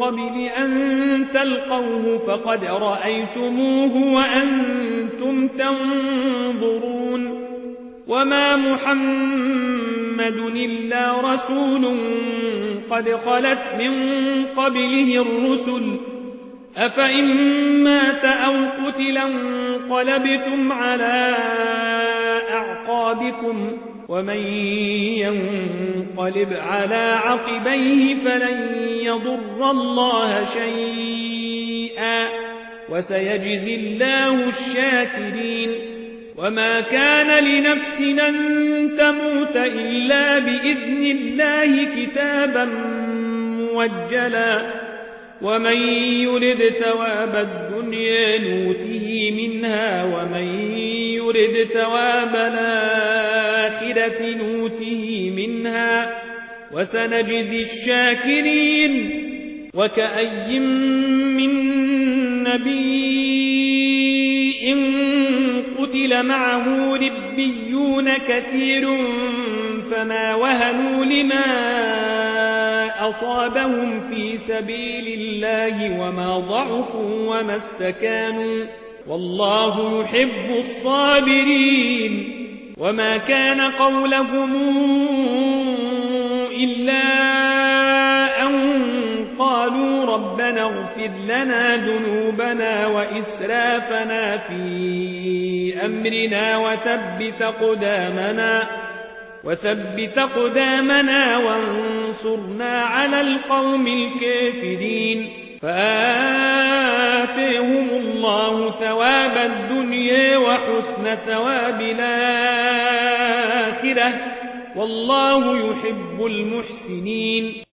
قبل أن تلقوه فقد رأيتموه وأنتم تنظرون وما محمد إلا رسول قد خلت من قبله الرسل أفإن مات أو قتلا انقلبتم على أعقابكم ومن ينقلب على عقبيه فلن يضر الله شيئا وسيجزي الله الشاكرين وما كان لنفس أن تموت إلا بإذن الله كتابا موجلا ومن يرد ثواب الدنيا نوته منها يرد ثواب الآخرة نوته منها وسنجزي الشاكرين وكأي من نبي قتل معه ربيون كثير فما وهنوا لما أصابهم في سبيل الله وما ضعفوا وما استكانوا والله يحب الصابرين وما كان قولهم إلا أن قالوا ربنا اغفر لنا ذنوبنا وإسرافنا في أمرنا وثبت قدامنا وثبت قدامنا وانصرنا على القوم الكافرين فآتيهم ثواب الدنيا وحسن ثواب الآخرة. والله يحب المحسنين.